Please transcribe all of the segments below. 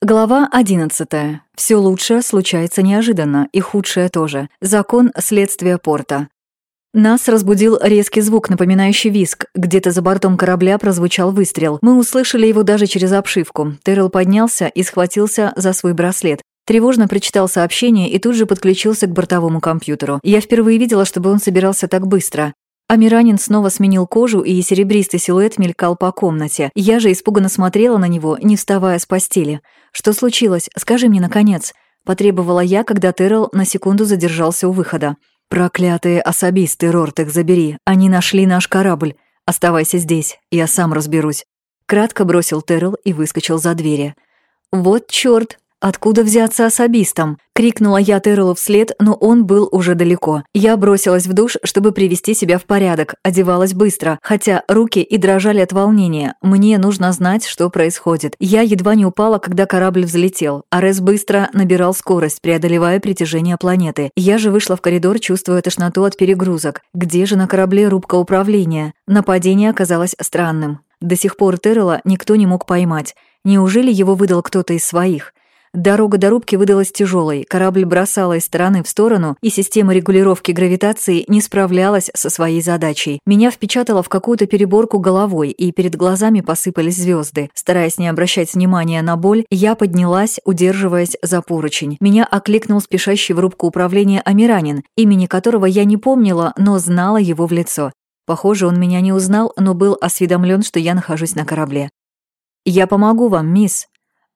Глава 11. Все лучшее случается неожиданно, и худшее тоже. Закон следствия порта. Нас разбудил резкий звук, напоминающий виск. Где-то за бортом корабля прозвучал выстрел. Мы услышали его даже через обшивку. Террел поднялся и схватился за свой браслет. Тревожно прочитал сообщение и тут же подключился к бортовому компьютеру. Я впервые видела, чтобы он собирался так быстро. Амиранин снова сменил кожу, и серебристый силуэт мелькал по комнате. Я же испуганно смотрела на него, не вставая с постели. «Что случилось? Скажи мне, наконец!» Потребовала я, когда Террell на секунду задержался у выхода. «Проклятые особисты, Рортек, забери! Они нашли наш корабль! Оставайся здесь, я сам разберусь!» Кратко бросил Террell и выскочил за двери. «Вот чёрт!» «Откуда взяться особистом?» — крикнула я Террелу вслед, но он был уже далеко. Я бросилась в душ, чтобы привести себя в порядок, одевалась быстро, хотя руки и дрожали от волнения. Мне нужно знать, что происходит. Я едва не упала, когда корабль взлетел. Арес быстро набирал скорость, преодолевая притяжение планеты. Я же вышла в коридор, чувствуя тошноту от перегрузок. Где же на корабле рубка управления? Нападение оказалось странным. До сих пор Террела никто не мог поймать. Неужели его выдал кто-то из своих? Дорога до рубки выдалась тяжелой, корабль бросала из стороны в сторону, и система регулировки гравитации не справлялась со своей задачей. Меня впечатало в какую-то переборку головой, и перед глазами посыпались звезды. Стараясь не обращать внимания на боль, я поднялась, удерживаясь за поручень. Меня окликнул спешащий в рубку управления Амиранин, имени которого я не помнила, но знала его в лицо. Похоже, он меня не узнал, но был осведомлен, что я нахожусь на корабле. «Я помогу вам, мисс»,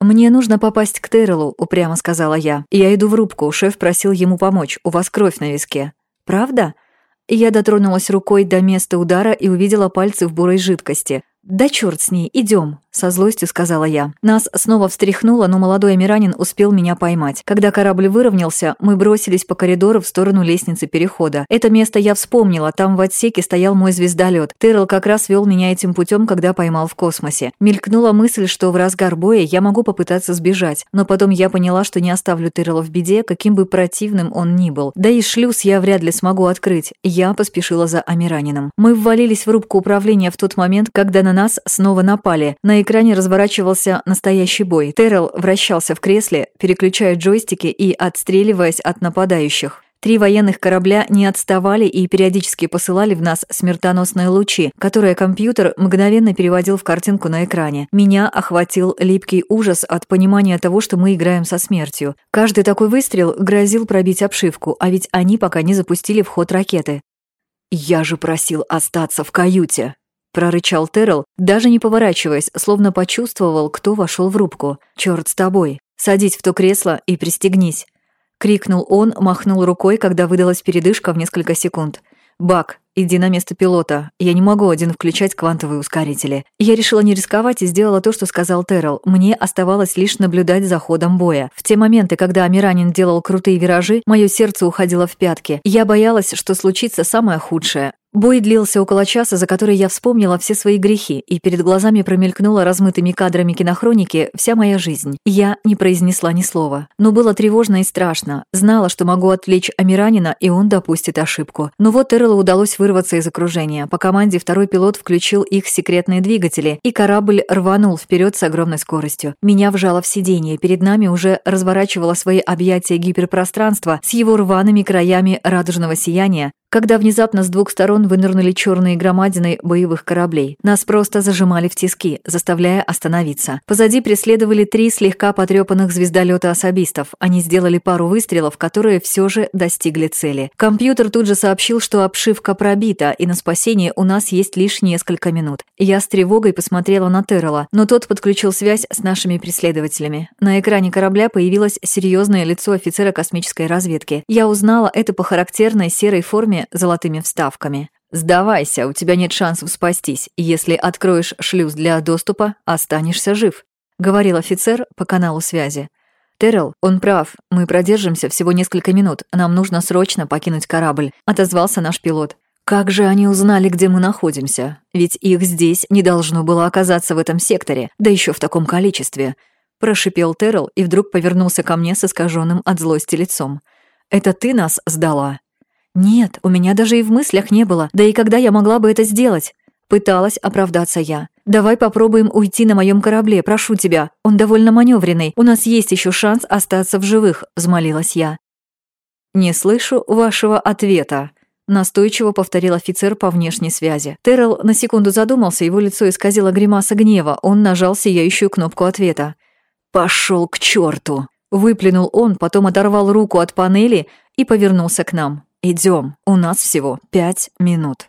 «Мне нужно попасть к Террелу», — упрямо сказала я. «Я иду в рубку, шеф просил ему помочь, у вас кровь на виске». «Правда?» Я дотронулась рукой до места удара и увидела пальцы в бурой жидкости. «Да черт с ней, идем, со злостью сказала я. Нас снова встряхнуло, но молодой амиранин успел меня поймать. Когда корабль выровнялся, мы бросились по коридору в сторону лестницы перехода. Это место я вспомнила, там в отсеке стоял мой звездолет. Террел как раз вел меня этим путем, когда поймал в космосе. Мелькнула мысль, что в разгар боя я могу попытаться сбежать, но потом я поняла, что не оставлю Террела в беде, каким бы противным он ни был. Да и шлюз я вряд ли смогу открыть. Я поспешила за амиранином. Мы ввалились в рубку управления в тот момент, когда на нас снова напали. На экране разворачивался настоящий бой. Террел вращался в кресле, переключая джойстики и отстреливаясь от нападающих. Три военных корабля не отставали и периодически посылали в нас смертоносные лучи, которые компьютер мгновенно переводил в картинку на экране. Меня охватил липкий ужас от понимания того, что мы играем со смертью. Каждый такой выстрел грозил пробить обшивку, а ведь они пока не запустили в ход ракеты. «Я же просил остаться в каюте», прорычал Террell, даже не поворачиваясь, словно почувствовал, кто вошел в рубку. «Чёрт с тобой! Садись в то кресло и пристегнись!» Крикнул он, махнул рукой, когда выдалась передышка в несколько секунд. «Бак, иди на место пилота. Я не могу один включать квантовые ускорители». Я решила не рисковать и сделала то, что сказал Террell. Мне оставалось лишь наблюдать за ходом боя. В те моменты, когда Амиранин делал крутые виражи, мое сердце уходило в пятки. Я боялась, что случится самое худшее. Бой длился около часа, за который я вспомнила все свои грехи, и перед глазами промелькнула размытыми кадрами кинохроники вся моя жизнь. Я не произнесла ни слова. Но было тревожно и страшно. Знала, что могу отвлечь Амиранина, и он допустит ошибку. Но вот Эрлу удалось вырваться из окружения. По команде второй пилот включил их секретные двигатели, и корабль рванул вперед с огромной скоростью. Меня вжало в сиденье. Перед нами уже разворачивало свои объятия гиперпространства с его рваными краями радужного сияния, когда внезапно с двух сторон вынырнули черные громадины боевых кораблей. Нас просто зажимали в тиски, заставляя остановиться. Позади преследовали три слегка потрепанных звездолета особистов. Они сделали пару выстрелов, которые все же достигли цели. Компьютер тут же сообщил, что обшивка пробита, и на спасение у нас есть лишь несколько минут. Я с тревогой посмотрела на Террела, но тот подключил связь с нашими преследователями. На экране корабля появилось серьезное лицо офицера космической разведки. Я узнала это по характерной серой форме золотыми вставками. «Сдавайся, у тебя нет шансов спастись. Если откроешь шлюз для доступа, останешься жив», — говорил офицер по каналу связи. «Террell, он прав. Мы продержимся всего несколько минут. Нам нужно срочно покинуть корабль», — отозвался наш пилот. «Как же они узнали, где мы находимся? Ведь их здесь не должно было оказаться в этом секторе, да еще в таком количестве», — прошипел Террell и вдруг повернулся ко мне с искаженным от злости лицом. «Это ты нас сдала?» «Нет, у меня даже и в мыслях не было. Да и когда я могла бы это сделать?» Пыталась оправдаться я. Давай попробуем уйти на моем корабле, прошу тебя. Он довольно маневренный. У нас есть еще шанс остаться в живых», — взмолилась я. «Не слышу вашего ответа», — настойчиво повторил офицер по внешней связи. Террell на секунду задумался, его лицо исказило гримаса гнева. Он нажал сияющую кнопку ответа. «Пошел к черту!» Выплюнул он, потом оторвал руку от панели и повернулся к нам. Идем, у нас всего пять минут».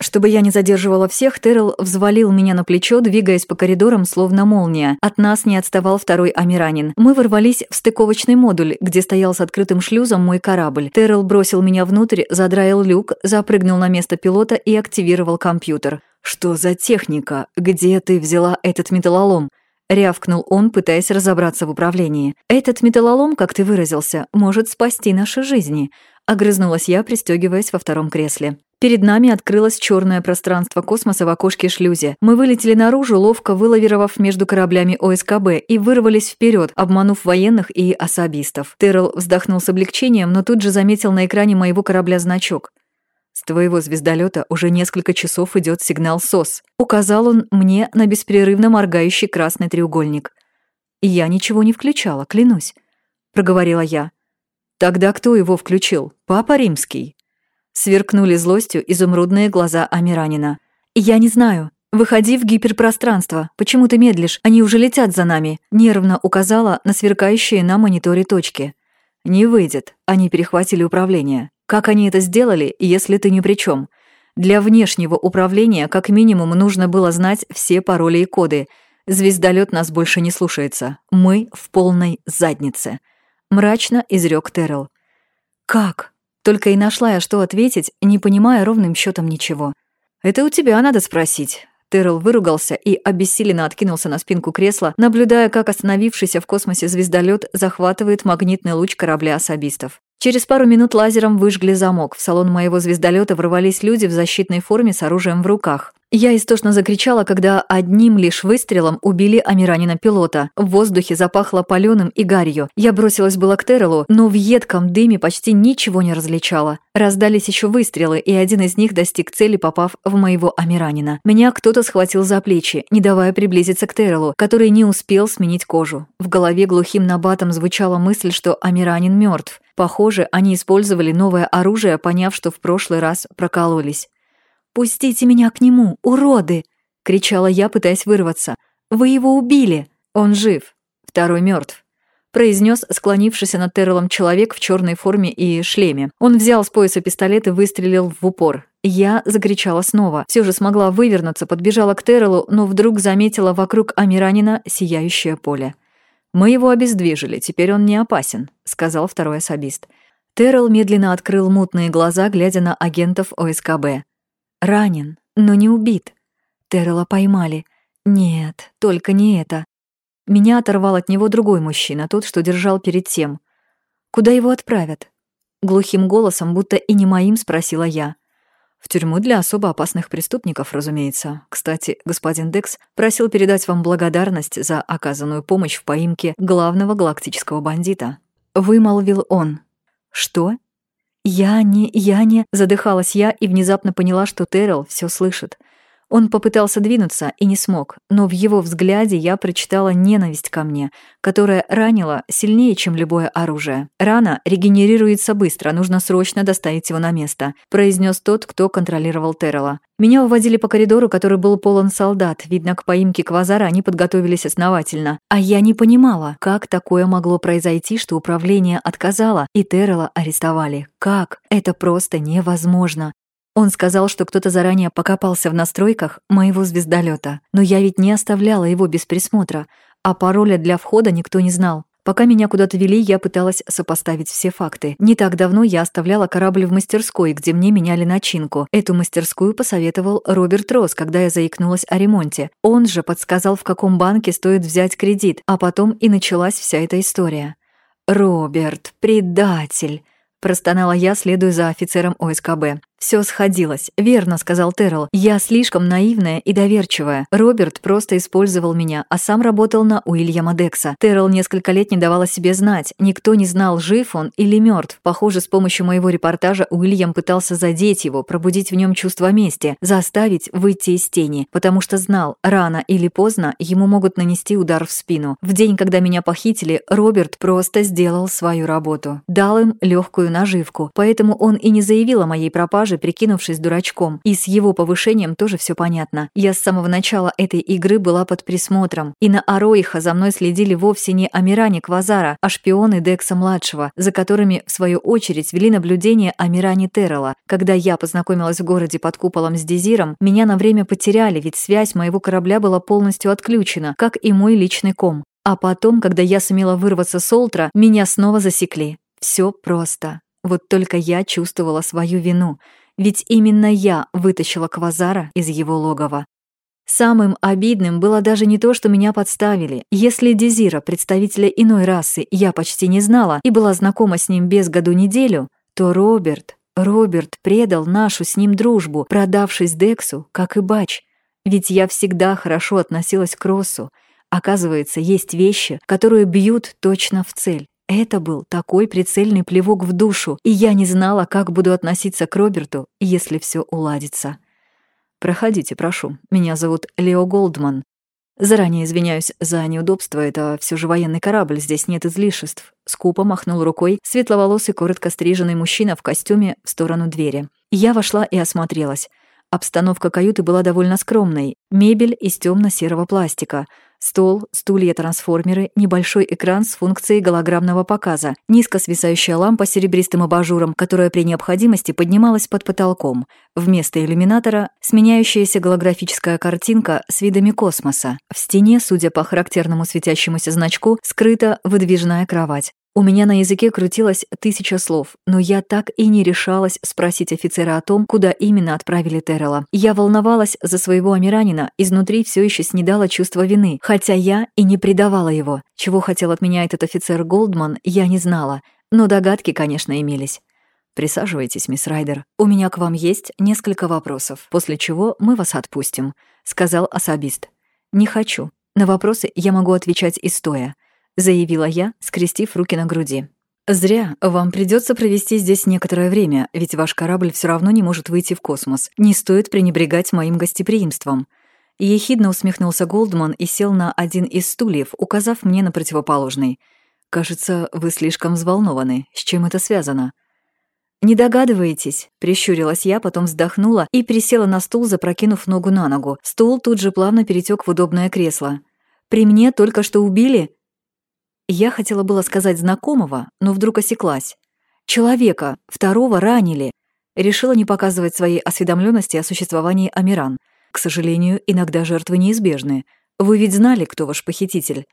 Чтобы я не задерживала всех, Террell взвалил меня на плечо, двигаясь по коридорам, словно молния. От нас не отставал второй амиранин. Мы ворвались в стыковочный модуль, где стоял с открытым шлюзом мой корабль. Террell бросил меня внутрь, задраил люк, запрыгнул на место пилота и активировал компьютер. «Что за техника? Где ты взяла этот металлолом?» Рявкнул он, пытаясь разобраться в управлении. «Этот металлолом, как ты выразился, может спасти наши жизни», — огрызнулась я, пристегиваясь во втором кресле. Перед нами открылось черное пространство космоса в окошке шлюзе. Мы вылетели наружу, ловко вылавировав между кораблями ОСКБ и вырвались вперед, обманув военных и особистов. Террell вздохнул с облегчением, но тут же заметил на экране моего корабля значок. «С твоего звездолета уже несколько часов идет сигнал СОС», указал он мне на беспрерывно моргающий красный треугольник. «Я ничего не включала, клянусь», — проговорила я. «Тогда кто его включил? Папа Римский?» Сверкнули злостью изумрудные глаза Амиранина. «Я не знаю. Выходи в гиперпространство. Почему ты медлишь? Они уже летят за нами», нервно указала на сверкающие на мониторе точки. «Не выйдет. Они перехватили управление. Как они это сделали, если ты ни при чем? Для внешнего управления как минимум нужно было знать все пароли и коды. Звездолет нас больше не слушается. Мы в полной заднице», мрачно изрек Террell. «Как?» Только и нашла я, что ответить, не понимая ровным счетом ничего. «Это у тебя надо спросить». Террell выругался и обессиленно откинулся на спинку кресла, наблюдая, как остановившийся в космосе звездолет захватывает магнитный луч корабля особистов. Через пару минут лазером выжгли замок. В салон моего звездолета ворвались люди в защитной форме с оружием в руках. Я истошно закричала, когда одним лишь выстрелом убили Амиранина-пилота. В воздухе запахло палёным и гарью. Я бросилась было к Террелу, но в едком дыме почти ничего не различала. Раздались еще выстрелы, и один из них достиг цели, попав в моего Амиранина. Меня кто-то схватил за плечи, не давая приблизиться к Террелу, который не успел сменить кожу. В голове глухим набатом звучала мысль, что Амиранин мертв. Похоже, они использовали новое оружие, поняв, что в прошлый раз прокололись. «Пустите меня к нему, уроды!» — кричала я, пытаясь вырваться. «Вы его убили!» «Он жив, второй мертв», — произнес склонившийся над Террелом человек в черной форме и шлеме. Он взял с пояса пистолет и выстрелил в упор. Я закричала снова. Все же смогла вывернуться, подбежала к Террелу, но вдруг заметила вокруг Амиранина сияющее поле. «Мы его обездвижили, теперь он не опасен», — сказал второй особист. Террел медленно открыл мутные глаза, глядя на агентов ОСКБ. Ранен, но не убит. Террела поймали. Нет, только не это. Меня оторвал от него другой мужчина, тот, что держал перед тем. Куда его отправят? Глухим голосом, будто и не моим, спросила я. В тюрьму для особо опасных преступников, разумеется. Кстати, господин Декс просил передать вам благодарность за оказанную помощь в поимке главного галактического бандита. Вымолвил он. Что? «Я не... я не...» — задыхалась я и внезапно поняла, что Террell все слышит. Он попытался двинуться и не смог, но в его взгляде я прочитала ненависть ко мне, которая ранила сильнее, чем любое оружие. «Рана регенерируется быстро, нужно срочно доставить его на место», произнес тот, кто контролировал Террела. Меня уводили по коридору, который был полон солдат. Видно, к поимке Квазара они подготовились основательно. А я не понимала, как такое могло произойти, что управление отказало, и Террела арестовали. Как? Это просто невозможно. Он сказал, что кто-то заранее покопался в настройках моего звездолета, но я ведь не оставляла его без присмотра, а пароля для входа никто не знал. Пока меня куда-то вели, я пыталась сопоставить все факты. Не так давно я оставляла корабль в мастерской, где мне меняли начинку. Эту мастерскую посоветовал Роберт Росс, когда я заикнулась о ремонте. Он же подсказал, в каком банке стоит взять кредит, а потом и началась вся эта история. «Роберт, предатель!» Простонала я, следуя за офицером ОСКБ. Все сходилось. Верно, сказал Террell. Я слишком наивная и доверчивая. Роберт просто использовал меня, а сам работал на Уильяма Декса. Террell несколько лет не давал о себе знать. Никто не знал, жив он или мертв. Похоже, с помощью моего репортажа Уильям пытался задеть его, пробудить в нем чувство мести, заставить выйти из тени, потому что знал, рано или поздно ему могут нанести удар в спину. В день, когда меня похитили, Роберт просто сделал свою работу. Дал им легкую наживку. Поэтому он и не заявил о моей пропаже, экипаже, прикинувшись дурачком. И с его повышением тоже все понятно. Я с самого начала этой игры была под присмотром. И на Ароиха за мной следили вовсе не Амиране Квазара, а шпионы Декса-младшего, за которыми, в свою очередь, вели наблюдение Амиране Террела. Когда я познакомилась в городе под куполом с Дезиром, меня на время потеряли, ведь связь моего корабля была полностью отключена, как и мой личный ком. А потом, когда я сумела вырваться с Олтра, меня снова засекли. Все просто. Вот только я чувствовала свою вину, ведь именно я вытащила Квазара из его логова. Самым обидным было даже не то, что меня подставили. Если Дезира, представителя иной расы, я почти не знала и была знакома с ним без году неделю, то Роберт, Роберт предал нашу с ним дружбу, продавшись Дексу, как и Бач. Ведь я всегда хорошо относилась к Россу. Оказывается, есть вещи, которые бьют точно в цель. Это был такой прицельный плевок в душу, и я не знала, как буду относиться к Роберту, если все уладится. «Проходите, прошу. Меня зовут Лео Голдман. Заранее извиняюсь за неудобство, это все же военный корабль, здесь нет излишеств». Скупо махнул рукой светловолосый, коротко стриженный мужчина в костюме в сторону двери. Я вошла и осмотрелась. Обстановка каюты была довольно скромной. Мебель из темно серого пластика — Стол, стулья-трансформеры, небольшой экран с функцией голограммного показа, низко свисающая лампа с серебристым абажуром, которая при необходимости поднималась под потолком. Вместо иллюминатора — сменяющаяся голографическая картинка с видами космоса. В стене, судя по характерному светящемуся значку, скрыта выдвижная кровать. У меня на языке крутилось тысяча слов, но я так и не решалась спросить офицера о том, куда именно отправили Террела. Я волновалась за своего амиранина, изнутри все еще снедало чувство вины, хотя я и не предавала его. Чего хотел от меня этот офицер Голдман, я не знала, но догадки, конечно, имелись. «Присаживайтесь, мисс Райдер. У меня к вам есть несколько вопросов, после чего мы вас отпустим», — сказал особист. «Не хочу. На вопросы я могу отвечать и стоя заявила я, скрестив руки на груди. «Зря. Вам придется провести здесь некоторое время, ведь ваш корабль все равно не может выйти в космос. Не стоит пренебрегать моим гостеприимством». Ехидно усмехнулся Голдман и сел на один из стульев, указав мне на противоположный. «Кажется, вы слишком взволнованы. С чем это связано?» «Не догадываетесь?» — прищурилась я, потом вздохнула и присела на стул, запрокинув ногу на ногу. Стул тут же плавно перетек в удобное кресло. «При мне только что убили?» Я хотела было сказать знакомого, но вдруг осеклась. Человека, второго ранили. Решила не показывать своей осведомленности о существовании Амиран. К сожалению, иногда жертвы неизбежны. Вы ведь знали, кто ваш похититель.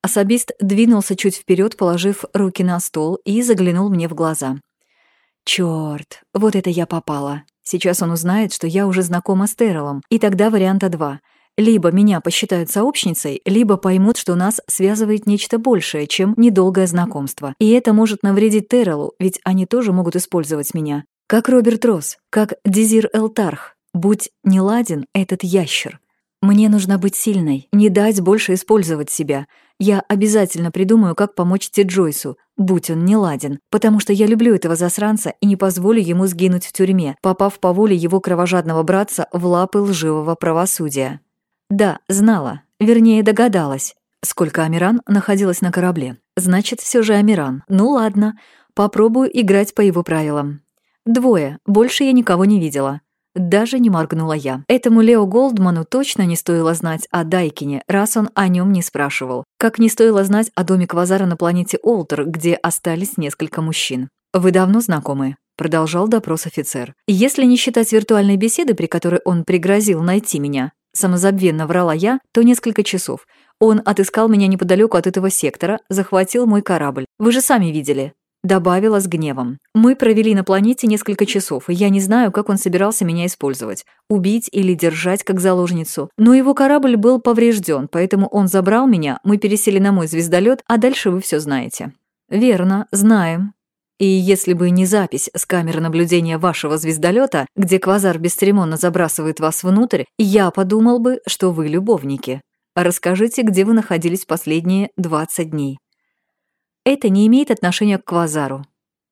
Особист двинулся чуть вперед, положив руки на стол и заглянул мне в глаза. Черт, вот это я попала. Сейчас он узнает, что я уже знакома с Террелом, и тогда варианта два — либо меня посчитают сообщницей, либо поймут, что нас связывает нечто большее, чем недолгое знакомство. И это может навредить Террелу, ведь они тоже могут использовать меня. Как Роберт Росс, как Дезир Элтарх. Будь не ладен этот ящер. Мне нужно быть сильной, не дать больше использовать себя. Я обязательно придумаю, как помочь Ти Джойсу, будь он не ладен, потому что я люблю этого засранца и не позволю ему сгинуть в тюрьме, попав по воле его кровожадного братца в лапы лживого правосудия. Да, знала. Вернее, догадалась. Сколько Амиран находилось на корабле. Значит, все же Амиран. Ну ладно, попробую играть по его правилам. Двое. Больше я никого не видела. Даже не моргнула я. Этому Лео Голдману точно не стоило знать о Дайкине, раз он о нем не спрашивал. Как не стоило знать о доме Квазара на планете Олтер, где остались несколько мужчин. «Вы давно знакомы?» Продолжал допрос офицер. «Если не считать виртуальной беседы, при которой он пригрозил найти меня, самозабвенно врала я, то несколько часов. Он отыскал меня неподалеку от этого сектора, захватил мой корабль. Вы же сами видели. Добавила с гневом. Мы провели на планете несколько часов, и я не знаю, как он собирался меня использовать. Убить или держать как заложницу. Но его корабль был поврежден, поэтому он забрал меня, мы пересели на мой звездолет, а дальше вы все знаете. Верно, знаем. И если бы не запись с камеры наблюдения вашего звездолета, где квазар бесцеремонно забрасывает вас внутрь, я подумал бы, что вы любовники. Расскажите, где вы находились последние 20 дней. Это не имеет отношения к квазару.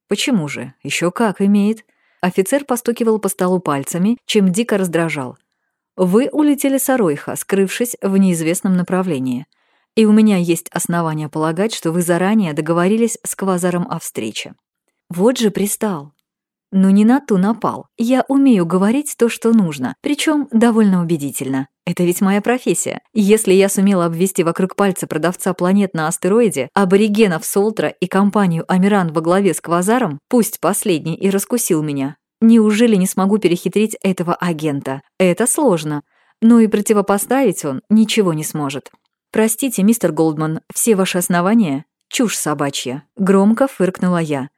Почему же? Еще как имеет. Офицер постукивал по столу пальцами, чем дико раздражал. Вы улетели с Оройха, скрывшись в неизвестном направлении. И у меня есть основания полагать, что вы заранее договорились с Квазаром о встрече. Вот же пристал. Но не на ту напал. Я умею говорить то, что нужно, причем довольно убедительно. Это ведь моя профессия. Если я сумела обвести вокруг пальца продавца планет на астероиде, аборигенов Солтра и компанию Амиран во главе с Квазаром, пусть последний и раскусил меня, неужели не смогу перехитрить этого агента? Это сложно. Но и противопоставить он ничего не сможет. «Простите, мистер Голдман, все ваши основания — чушь собачья», — громко фыркнула я.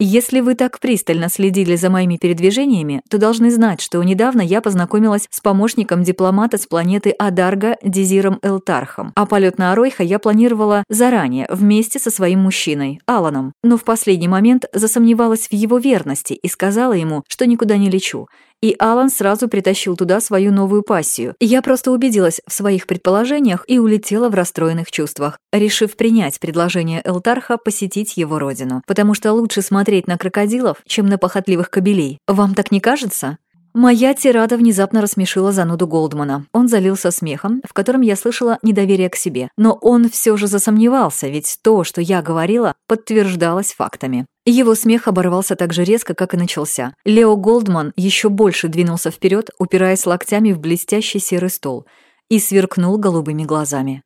Если вы так пристально следили за моими передвижениями, то должны знать, что недавно я познакомилась с помощником дипломата с планеты Адарга Дезиром Элтархом, а полет на Аройха я планировала заранее, вместе со своим мужчиной, Аланом, но в последний момент засомневалась в его верности и сказала ему, что никуда не лечу, и Алан сразу притащил туда свою новую пассию. Я просто убедилась в своих предположениях и улетела в расстроенных чувствах, решив принять предложение Элтарха посетить его родину, потому что лучше смотреть на крокодилов, чем на похотливых кобелей. Вам так не кажется? Моя тирада внезапно рассмешила зануду Голдмана. Он залился смехом, в котором я слышала недоверие к себе. Но он все же засомневался, ведь то, что я говорила, подтверждалось фактами. Его смех оборвался так же резко, как и начался. Лео Голдман еще больше двинулся вперед, упираясь локтями в блестящий серый стол, и сверкнул голубыми глазами.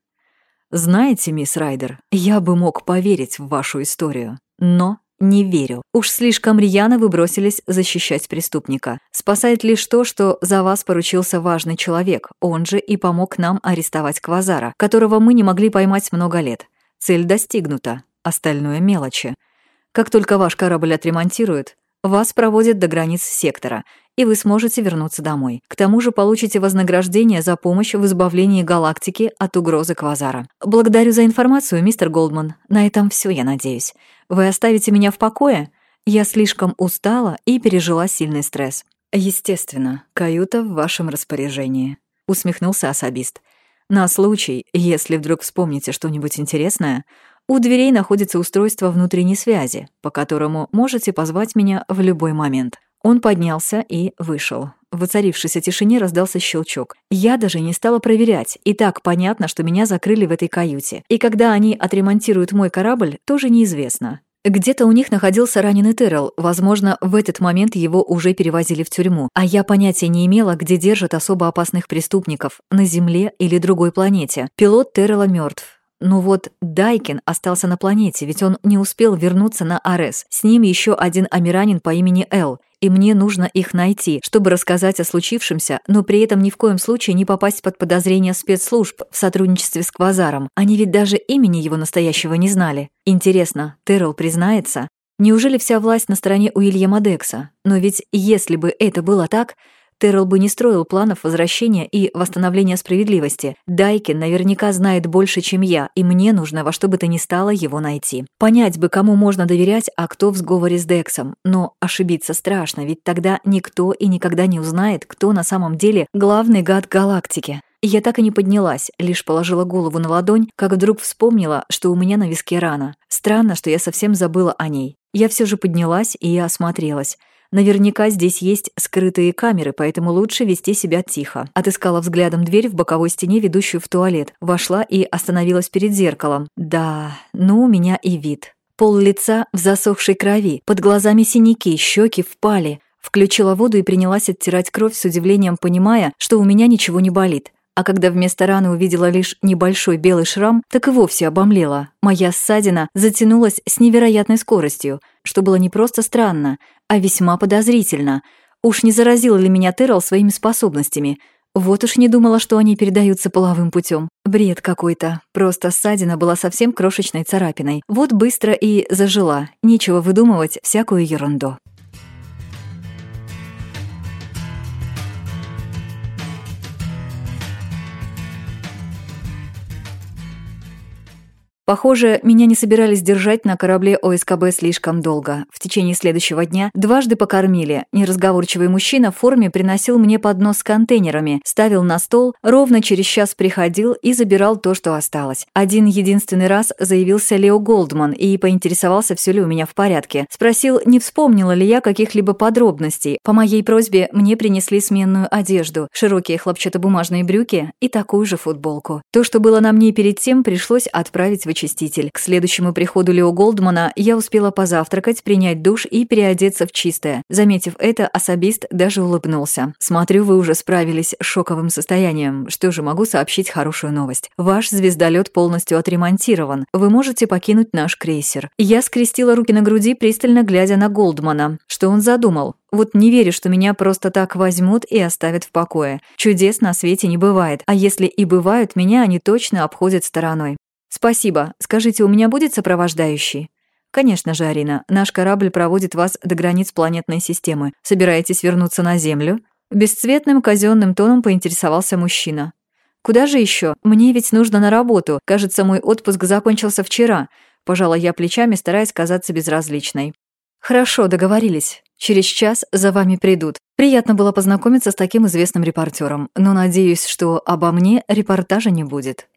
«Знаете, мисс Райдер, я бы мог поверить в вашу историю, но не верю. Уж слишком рьяно вы бросились защищать преступника. Спасает лишь то, что за вас поручился важный человек, он же и помог нам арестовать Квазара, которого мы не могли поймать много лет. Цель достигнута, остальное мелочи. Как только ваш корабль отремонтируют, вас проводят до границ сектора, и вы сможете вернуться домой. К тому же получите вознаграждение за помощь в избавлении галактики от угрозы Квазара. Благодарю за информацию, мистер Голдман. На этом все, я надеюсь. Вы оставите меня в покое? Я слишком устала и пережила сильный стресс. Естественно, каюта в вашем распоряжении, усмехнулся особист. На случай, если вдруг вспомните что-нибудь интересное, у дверей находится устройство внутренней связи, по которому можете позвать меня в любой момент. Он поднялся и вышел. В воцарившейся тишине раздался щелчок. Я даже не стала проверять, и так понятно, что меня закрыли в этой каюте. И когда они отремонтируют мой корабль, тоже неизвестно. Где-то у них находился раненый Террell, возможно, в этот момент его уже перевозили в тюрьму, а я понятия не имела, где держат особо опасных преступников, на Земле или другой планете. Пилот Террелла мертв, ну вот Дайкин остался на планете, ведь он не успел вернуться на Арес. С ним еще один амиранин по имени Эл, и мне нужно их найти, чтобы рассказать о случившемся, но при этом ни в коем случае не попасть под подозрение спецслужб в сотрудничестве с Квазаром. Они ведь даже имени его настоящего не знали. Интересно, Террell признается? Неужели вся власть на стороне Уильяма Декса? Но ведь если бы это было так, Террell бы не строил планов возвращения и восстановления справедливости. Дайкин наверняка знает больше, чем я, и мне нужно во что бы то ни стало его найти. Понять бы, кому можно доверять, а кто в сговоре с Дексом. Но ошибиться страшно, ведь тогда никто и никогда не узнает, кто на самом деле главный гад галактики. Я так и не поднялась, лишь положила голову на ладонь, как вдруг вспомнила, что у меня на виске рана. Странно, что я совсем забыла о ней. Я все же поднялась и осмотрелась. Наверняка здесь есть скрытые камеры, поэтому лучше вести себя тихо. Отыскала взглядом дверь в боковой стене, ведущую в туалет. Вошла и остановилась перед зеркалом. Да, ну у меня и вид. Пол лица в засохшей крови, под глазами синяки, щеки впали. Включила воду и принялась оттирать кровь с удивлением, понимая, что у меня ничего не болит а когда вместо раны увидела лишь небольшой белый шрам, так и вовсе обомлела. Моя ссадина затянулась с невероятной скоростью, что было не просто странно, а весьма подозрительно. Уж не заразил ли меня Террell своими способностями? Вот уж не думала, что они передаются половым путем. Бред какой-то. Просто ссадина была совсем крошечной царапиной. Вот быстро и зажила. Нечего выдумывать всякую ерунду. Похоже, меня не собирались держать на корабле ОСКБ слишком долго. В течение следующего дня дважды покормили. Неразговорчивый мужчина в форме приносил мне поднос с контейнерами, ставил на стол, ровно через час приходил и забирал то, что осталось. Один единственный раз заявился Лео Голдман и поинтересовался, все ли у меня в порядке. Спросил, не вспомнила ли я каких-либо подробностей. По моей просьбе мне принесли сменную одежду, широкие хлопчатобумажные брюки и такую же футболку. То, что было на мне перед тем, пришлось отправить в очиститель. К следующему приходу Лео Голдмана я успела позавтракать, принять душ и переодеться в чистое. Заметив это, особист даже улыбнулся. «Смотрю, вы уже справились с шоковым состоянием. Что же, могу сообщить хорошую новость. Ваш звездолет полностью отремонтирован. Вы можете покинуть наш крейсер». Я скрестила руки на груди, пристально глядя на Голдмана. Что он задумал? Вот не верю, что меня просто так возьмут и оставят в покое. Чудес на свете не бывает, а если и бывают, меня они точно обходят стороной. «Спасибо. Скажите, у меня будет сопровождающий?» «Конечно же, Арина. Наш корабль проводит вас до границ планетной системы. Собираетесь вернуться на Землю?» Бесцветным казенным тоном поинтересовался мужчина. «Куда же еще? Мне ведь нужно на работу. Кажется, мой отпуск закончился вчера». Пожала я плечами, стараясь казаться безразличной. «Хорошо, договорились. Через час за вами придут. Приятно было познакомиться с таким известным репортером, но надеюсь, что обо мне репортажа не будет».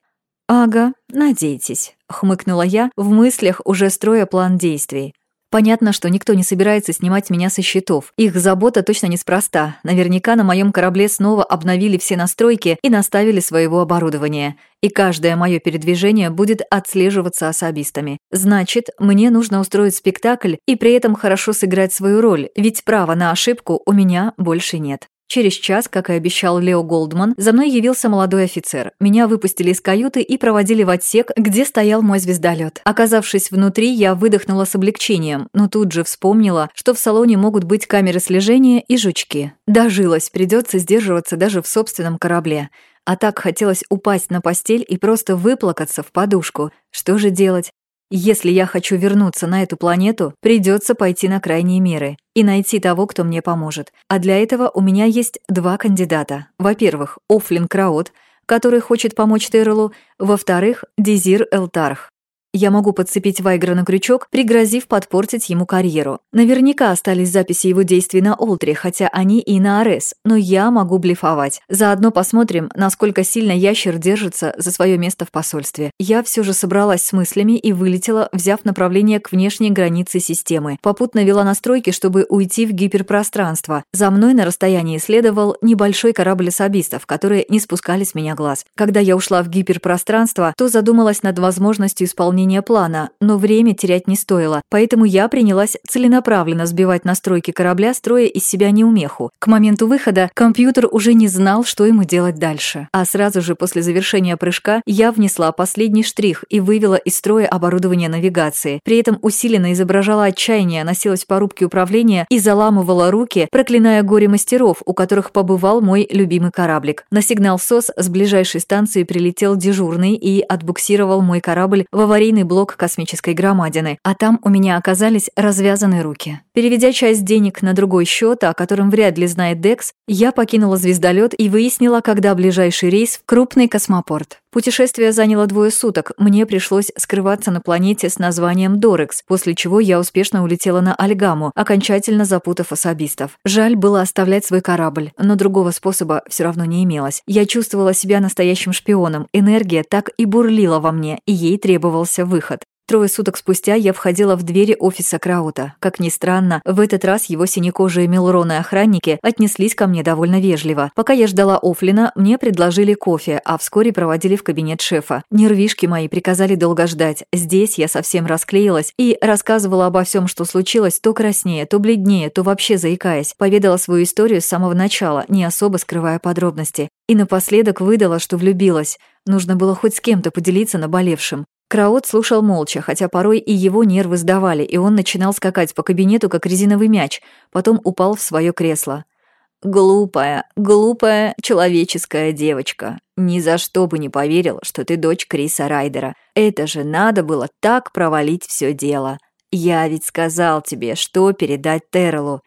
«Ага, надейтесь», — хмыкнула я, в мыслях уже строя план действий. Понятно, что никто не собирается снимать меня со счетов. Их забота точно неспроста. Наверняка на моем корабле снова обновили все настройки и наставили своего оборудования. И каждое мое передвижение будет отслеживаться особистами. Значит, мне нужно устроить спектакль и при этом хорошо сыграть свою роль, ведь права на ошибку у меня больше нет. Через час, как и обещал Лео Голдман, за мной явился молодой офицер. Меня выпустили из каюты и проводили в отсек, где стоял мой звездолет. Оказавшись внутри, я выдохнула с облегчением, но тут же вспомнила, что в салоне могут быть камеры слежения и жучки. Дожилась, придется сдерживаться даже в собственном корабле. А так хотелось упасть на постель и просто выплакаться в подушку. Что же делать? Если я хочу вернуться на эту планету, придется пойти на крайние меры и найти того, кто мне поможет. А для этого у меня есть два кандидата. Во-первых, Офлин Краут, который хочет помочь Террелу, во-вторых, Дезир Элтарх. Я могу подцепить Вайгра на крючок, пригрозив подпортить ему карьеру. Наверняка остались записи его действий на Олтре, хотя они и на Арес, но я могу блефовать. Заодно посмотрим, насколько сильно ящер держится за свое место в посольстве. Я все же собралась с мыслями и вылетела, взяв направление к внешней границе системы. Попутно вела настройки, чтобы уйти в гиперпространство. За мной на расстоянии следовал небольшой корабль особистов, которые не спускали с меня глаз. Когда я ушла в гиперпространство, то задумалась над возможностью исполнения выполнения плана, но время терять не стоило, поэтому я принялась целенаправленно сбивать настройки корабля, строя из себя неумеху. К моменту выхода компьютер уже не знал, что ему делать дальше. А сразу же после завершения прыжка я внесла последний штрих и вывела из строя оборудование навигации. При этом усиленно изображала отчаяние, носилась по рубке управления и заламывала руки, проклиная горе мастеров, у которых побывал мой любимый кораблик. На сигнал СОС с ближайшей станции прилетел дежурный и отбуксировал мой корабль в аварийный аварийный блок космической громадины, а там у меня оказались развязаны руки. Переведя часть денег на другой счет, о котором вряд ли знает Декс, я покинула звездолет и выяснила, когда ближайший рейс в крупный космопорт. Путешествие заняло двое суток, мне пришлось скрываться на планете с названием Дорекс, после чего я успешно улетела на Альгаму, окончательно запутав особистов. Жаль было оставлять свой корабль, но другого способа все равно не имелось. Я чувствовала себя настоящим шпионом, энергия так и бурлила во мне, и ей требовался выход. Трое суток спустя я входила в двери офиса Краута. Как ни странно, в этот раз его синекожие мелроны охранники отнеслись ко мне довольно вежливо. Пока я ждала Офлина, мне предложили кофе, а вскоре проводили в кабинет шефа. Нервишки мои приказали долго ждать. Здесь я совсем расклеилась и рассказывала обо всем, что случилось, то краснее, то бледнее, то вообще заикаясь. Поведала свою историю с самого начала, не особо скрывая подробности. И напоследок выдала, что влюбилась. Нужно было хоть с кем-то поделиться наболевшим. Краот слушал молча, хотя порой и его нервы сдавали, и он начинал скакать по кабинету, как резиновый мяч, потом упал в свое кресло. «Глупая, глупая человеческая девочка. Ни за что бы не поверил, что ты дочь Криса Райдера. Это же надо было так провалить все дело. Я ведь сказал тебе, что передать Террелу».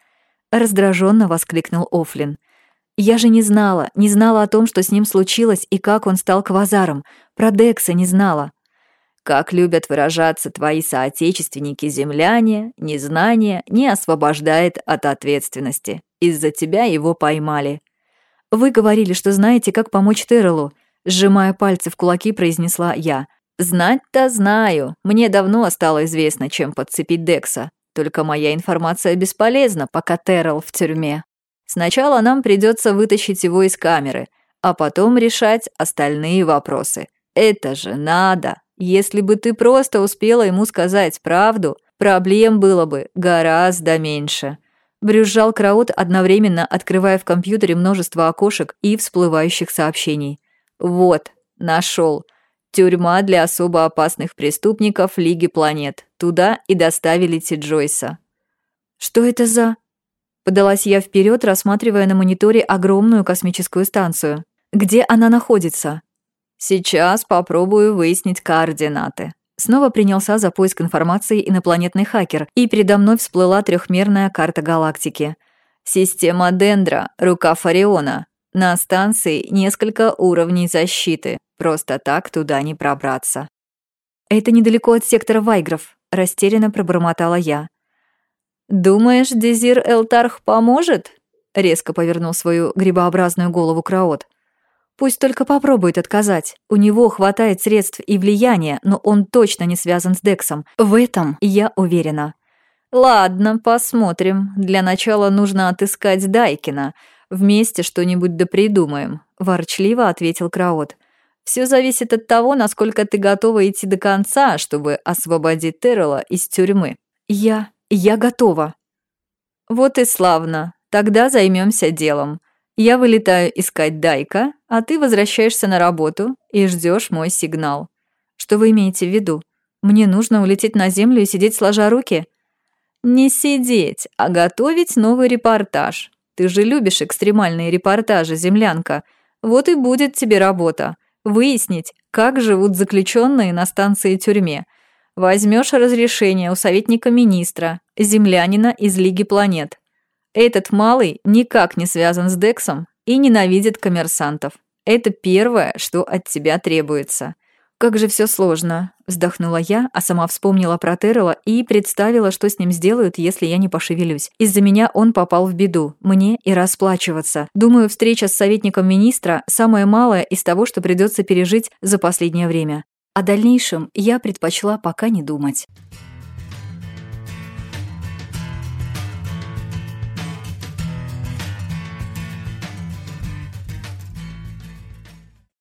Раздраженно воскликнул Офлин. «Я же не знала, не знала о том, что с ним случилось и как он стал квазаром. Про Декса не знала. Как любят выражаться твои соотечественники-земляне, незнание не освобождает от ответственности. Из-за тебя его поймали. Вы говорили, что знаете, как помочь Террелу. Сжимая пальцы в кулаки, произнесла я. Знать-то знаю. Мне давно стало известно, чем подцепить Декса. Только моя информация бесполезна, пока Террел в тюрьме. Сначала нам придется вытащить его из камеры, а потом решать остальные вопросы. Это же надо. Если бы ты просто успела ему сказать правду, проблем было бы гораздо меньше. Брюзжал Краут, одновременно открывая в компьютере множество окошек и всплывающих сообщений. Вот, нашел. Тюрьма для особо опасных преступников Лиги планет. Туда и доставили Ти Джойса. Что это за... Подалась я вперед, рассматривая на мониторе огромную космическую станцию. Где она находится? Сейчас попробую выяснить координаты. Снова принялся за поиск информации инопланетный хакер, и передо мной всплыла трехмерная карта галактики. Система Дендра, рука Фариона. На станции несколько уровней защиты. Просто так туда не пробраться. Это недалеко от сектора Вайгров, растерянно пробормотала я. Думаешь, Дезир Элтарх поможет? Резко повернул свою грибообразную голову Краот. Пусть только попробует отказать. У него хватает средств и влияния, но он точно не связан с Дексом. В этом я уверена. Ладно, посмотрим. Для начала нужно отыскать Дайкина. Вместе что-нибудь да придумаем, ворчливо ответил Краот. Все зависит от того, насколько ты готова идти до конца, чтобы освободить Террела из тюрьмы. Я... я готова. Вот и славно. Тогда займемся делом. Я вылетаю искать Дайка, а ты возвращаешься на работу и ждешь мой сигнал. Что вы имеете в виду? Мне нужно улететь на землю и сидеть сложа руки? Не сидеть, а готовить новый репортаж. Ты же любишь экстремальные репортажи, землянка. Вот и будет тебе работа. Выяснить, как живут заключенные на станции тюрьме. Возьмешь разрешение у советника министра, землянина из Лиги планет. Этот малый никак не связан с Дексом и ненавидит коммерсантов. Это первое, что от тебя требуется. Как же все сложно, вздохнула я, а сама вспомнила про Террела и представила, что с ним сделают, если я не пошевелюсь. Из-за меня он попал в беду, мне и расплачиваться. Думаю, встреча с советником министра самое малое из того, что придется пережить за последнее время. О дальнейшем я предпочла пока не думать.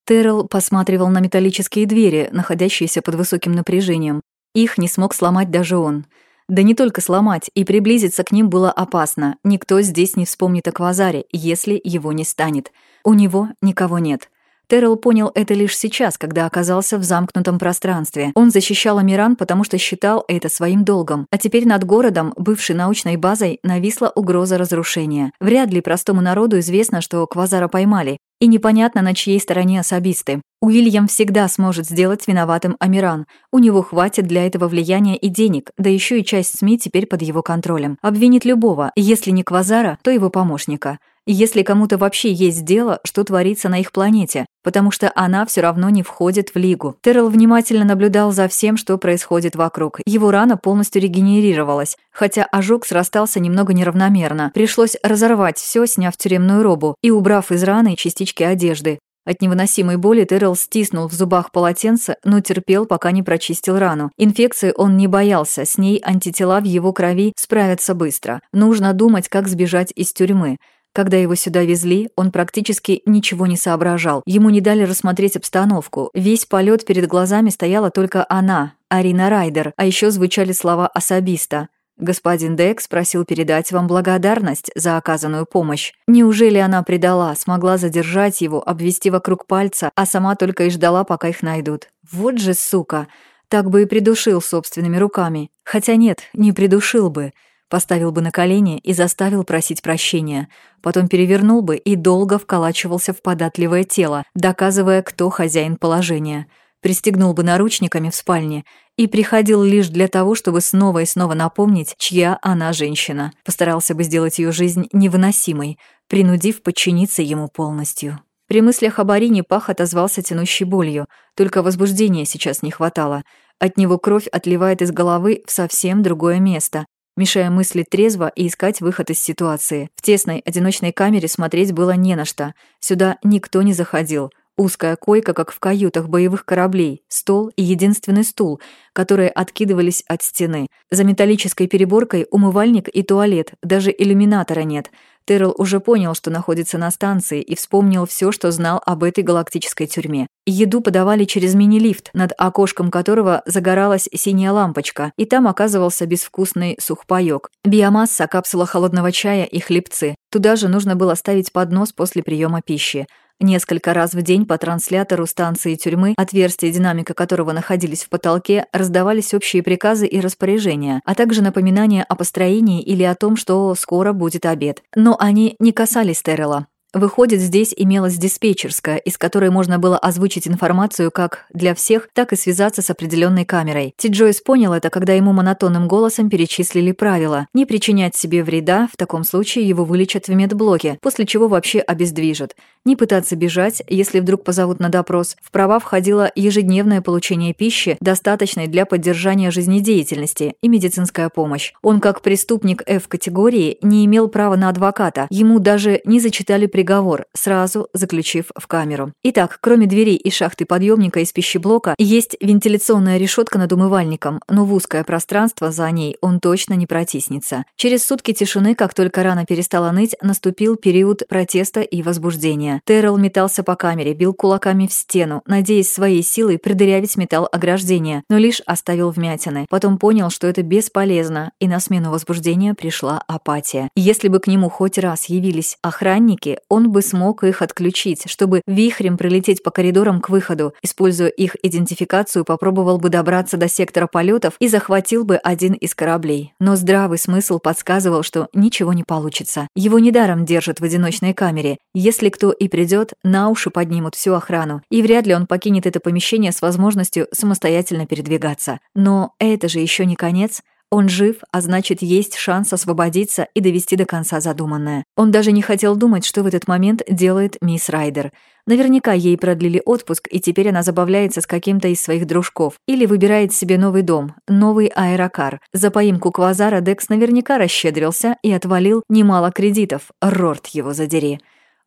Террell посматривал на металлические двери, находящиеся под высоким напряжением. Их не смог сломать даже он. Да не только сломать, и приблизиться к ним было опасно. Никто здесь не вспомнит о Квазаре, если его не станет. У него никого нет. Террell понял это лишь сейчас, когда оказался в замкнутом пространстве. Он защищал Амиран, потому что считал это своим долгом. А теперь над городом, бывшей научной базой, нависла угроза разрушения. Вряд ли простому народу известно, что Квазара поймали. И непонятно, на чьей стороне особисты. Уильям всегда сможет сделать виноватым Амиран. У него хватит для этого влияния и денег, да еще и часть СМИ теперь под его контролем. Обвинит любого, если не Квазара, то его помощника если кому-то вообще есть дело, что творится на их планете, потому что она все равно не входит в Лигу. Террell внимательно наблюдал за всем, что происходит вокруг. Его рана полностью регенерировалась, хотя ожог срастался немного неравномерно. Пришлось разорвать все, сняв тюремную робу и убрав из раны частички одежды. От невыносимой боли Террell стиснул в зубах полотенце, но терпел, пока не прочистил рану. Инфекции он не боялся, с ней антитела в его крови справятся быстро. Нужно думать, как сбежать из тюрьмы. Когда его сюда везли, он практически ничего не соображал. Ему не дали рассмотреть обстановку. Весь полет перед глазами стояла только она, Арина Райдер, а еще звучали слова особиста. «Господин Декс просил передать вам благодарность за оказанную помощь. Неужели она предала, смогла задержать его, обвести вокруг пальца, а сама только и ждала, пока их найдут? Вот же сука! Так бы и придушил собственными руками. Хотя нет, не придушил бы поставил бы на колени и заставил просить прощения, потом перевернул бы и долго вколачивался в податливое тело, доказывая, кто хозяин положения, пристегнул бы наручниками в спальне и приходил лишь для того, чтобы снова и снова напомнить, чья она женщина, постарался бы сделать ее жизнь невыносимой, принудив подчиниться ему полностью. При мыслях о Барине Пах отозвался тянущей болью, только возбуждения сейчас не хватало. От него кровь отливает из головы в совсем другое место, мешая мыслить трезво и искать выход из ситуации. В тесной, одиночной камере смотреть было не на что. Сюда никто не заходил. Узкая койка, как в каютах боевых кораблей, стол и единственный стул, которые откидывались от стены. За металлической переборкой умывальник и туалет, даже иллюминатора нет — Террell уже понял, что находится на станции, и вспомнил все, что знал об этой галактической тюрьме. Еду подавали через мини-лифт, над окошком которого загоралась синяя лампочка, и там оказывался безвкусный сухпайок. Биомасса, капсула холодного чая и хлебцы. Туда же нужно было ставить поднос после приема пищи. Несколько раз в день по транслятору станции тюрьмы, отверстия динамика которого находились в потолке, раздавались общие приказы и распоряжения, а также напоминания о построении или о том, что скоро будет обед. Но они не касались Террела. Выходит, здесь имелась диспетчерская, из которой можно было озвучить информацию как для всех, так и связаться с определенной камерой. Ти Джойс понял это, когда ему монотонным голосом перечислили правила. Не причинять себе вреда, в таком случае его вылечат в медблоке, после чего вообще обездвижат. Не пытаться бежать, если вдруг позовут на допрос. В права входило ежедневное получение пищи, достаточной для поддержания жизнедеятельности, и медицинская помощь. Он, как преступник F-категории, не имел права на адвоката. Ему даже не зачитали приговор приговор, сразу заключив в камеру. Итак, кроме дверей и шахты подъемника из пищеблока, есть вентиляционная решетка над умывальником, но в узкое пространство за ней он точно не протиснется. Через сутки тишины, как только рана перестала ныть, наступил период протеста и возбуждения. Террell метался по камере, бил кулаками в стену, надеясь своей силой продырявить металл ограждения, но лишь оставил вмятины. Потом понял, что это бесполезно, и на смену возбуждения пришла апатия. Если бы к нему хоть раз явились охранники, он бы смог их отключить, чтобы вихрем пролететь по коридорам к выходу. Используя их идентификацию, попробовал бы добраться до сектора полетов и захватил бы один из кораблей. Но здравый смысл подсказывал, что ничего не получится. Его недаром держат в одиночной камере. Если кто и придет, на уши поднимут всю охрану. И вряд ли он покинет это помещение с возможностью самостоятельно передвигаться. Но это же еще не конец. Он жив, а значит, есть шанс освободиться и довести до конца задуманное. Он даже не хотел думать, что в этот момент делает мисс Райдер. Наверняка ей продлили отпуск, и теперь она забавляется с каким-то из своих дружков. Или выбирает себе новый дом, новый аэрокар. За поимку квазара Декс наверняка расщедрился и отвалил немало кредитов. Рорт его задери.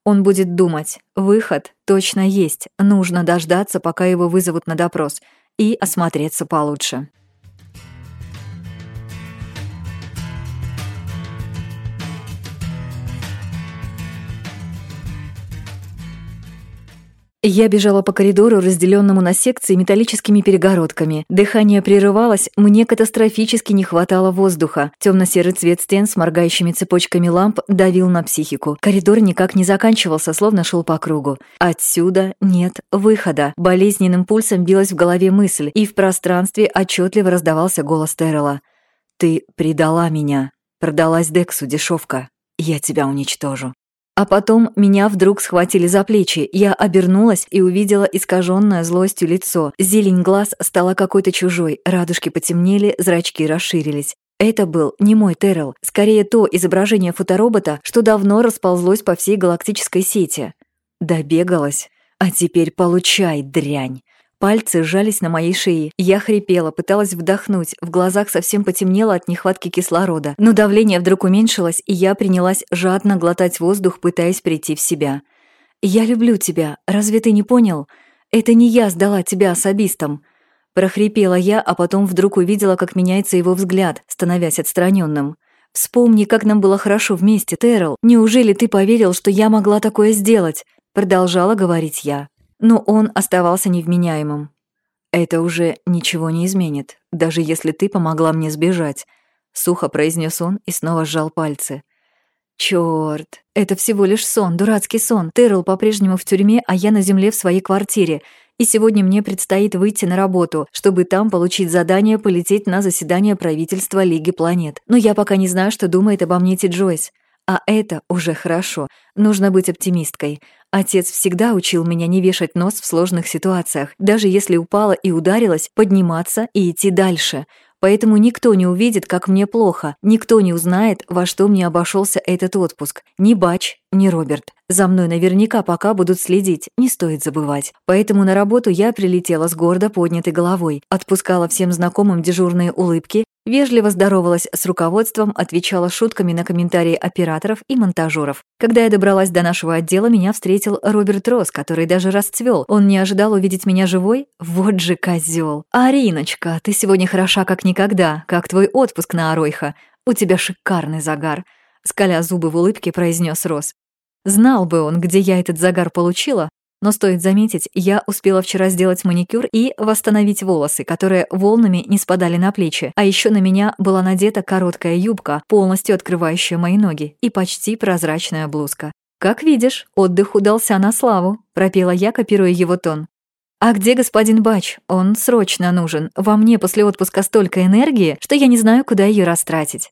Он будет думать. Выход точно есть. Нужно дождаться, пока его вызовут на допрос. И осмотреться получше. Я бежала по коридору, разделенному на секции металлическими перегородками. Дыхание прерывалось, мне катастрофически не хватало воздуха. Темно-серый цвет стен с моргающими цепочками ламп давил на психику. Коридор никак не заканчивался, словно шел по кругу. Отсюда нет выхода. Болезненным пульсом билась в голове мысль, и в пространстве отчетливо раздавался голос Террела. «Ты предала меня. Продалась Дексу, дешевка. Я тебя уничтожу». А потом меня вдруг схватили за плечи. Я обернулась и увидела искаженное злостью лицо. Зелень глаз стала какой-то чужой, радужки потемнели, зрачки расширились. Это был не мой Террел, скорее то изображение фоторобота, что давно расползлось по всей галактической сети. Добегалась. А теперь получай, дрянь. Пальцы сжались на моей шее. Я хрипела, пыталась вдохнуть. В глазах совсем потемнело от нехватки кислорода. Но давление вдруг уменьшилось, и я принялась жадно глотать воздух, пытаясь прийти в себя. «Я люблю тебя. Разве ты не понял? Это не я сдала тебя особистам». Прохрипела я, а потом вдруг увидела, как меняется его взгляд, становясь отстраненным. «Вспомни, как нам было хорошо вместе, Террел. Неужели ты поверил, что я могла такое сделать?» Продолжала говорить я но он оставался невменяемым. «Это уже ничего не изменит, даже если ты помогла мне сбежать», — сухо произнес он и снова сжал пальцы. «Чёрт, это всего лишь сон, дурацкий сон. Террел по-прежнему в тюрьме, а я на земле в своей квартире. И сегодня мне предстоит выйти на работу, чтобы там получить задание полететь на заседание правительства Лиги планет. Но я пока не знаю, что думает обо мне Ти Джойс. А это уже хорошо. Нужно быть оптимисткой. Отец всегда учил меня не вешать нос в сложных ситуациях. Даже если упала и ударилась, подниматься и идти дальше. Поэтому никто не увидит, как мне плохо. Никто не узнает, во что мне обошелся этот отпуск. Ни Бач, не Роберт. За мной наверняка пока будут следить, не стоит забывать. Поэтому на работу я прилетела с гордо поднятой головой, отпускала всем знакомым дежурные улыбки, вежливо здоровалась с руководством, отвечала шутками на комментарии операторов и монтажеров. Когда я добралась до нашего отдела, меня встретил Роберт Росс, который даже расцвел. Он не ожидал увидеть меня живой? Вот же козел. «Ариночка, ты сегодня хороша как никогда, как твой отпуск на Аройха. У тебя шикарный загар», — скаля зубы в улыбке, произнес Росс. Знал бы он, где я этот загар получила, но стоит заметить, я успела вчера сделать маникюр и восстановить волосы, которые волнами не спадали на плечи. А еще на меня была надета короткая юбка, полностью открывающая мои ноги, и почти прозрачная блузка. «Как видишь, отдых удался на славу», — пропела я, копируя его тон. «А где господин Бач? Он срочно нужен. Во мне после отпуска столько энергии, что я не знаю, куда ее растратить».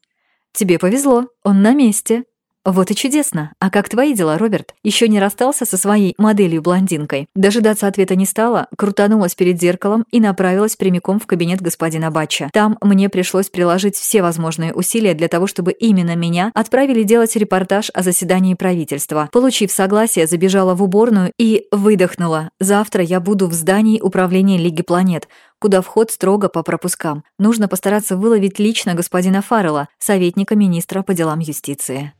«Тебе повезло, он на месте», «Вот и чудесно. А как твои дела, Роберт? Еще не расстался со своей моделью-блондинкой?» Дожидаться ответа не стала, крутанулась перед зеркалом и направилась прямиком в кабинет господина Батча. Там мне пришлось приложить все возможные усилия для того, чтобы именно меня отправили делать репортаж о заседании правительства. Получив согласие, забежала в уборную и выдохнула. «Завтра я буду в здании управления Лиги планет куда вход строго по пропускам. Нужно постараться выловить лично господина Фаррелла, советника министра по делам юстиции.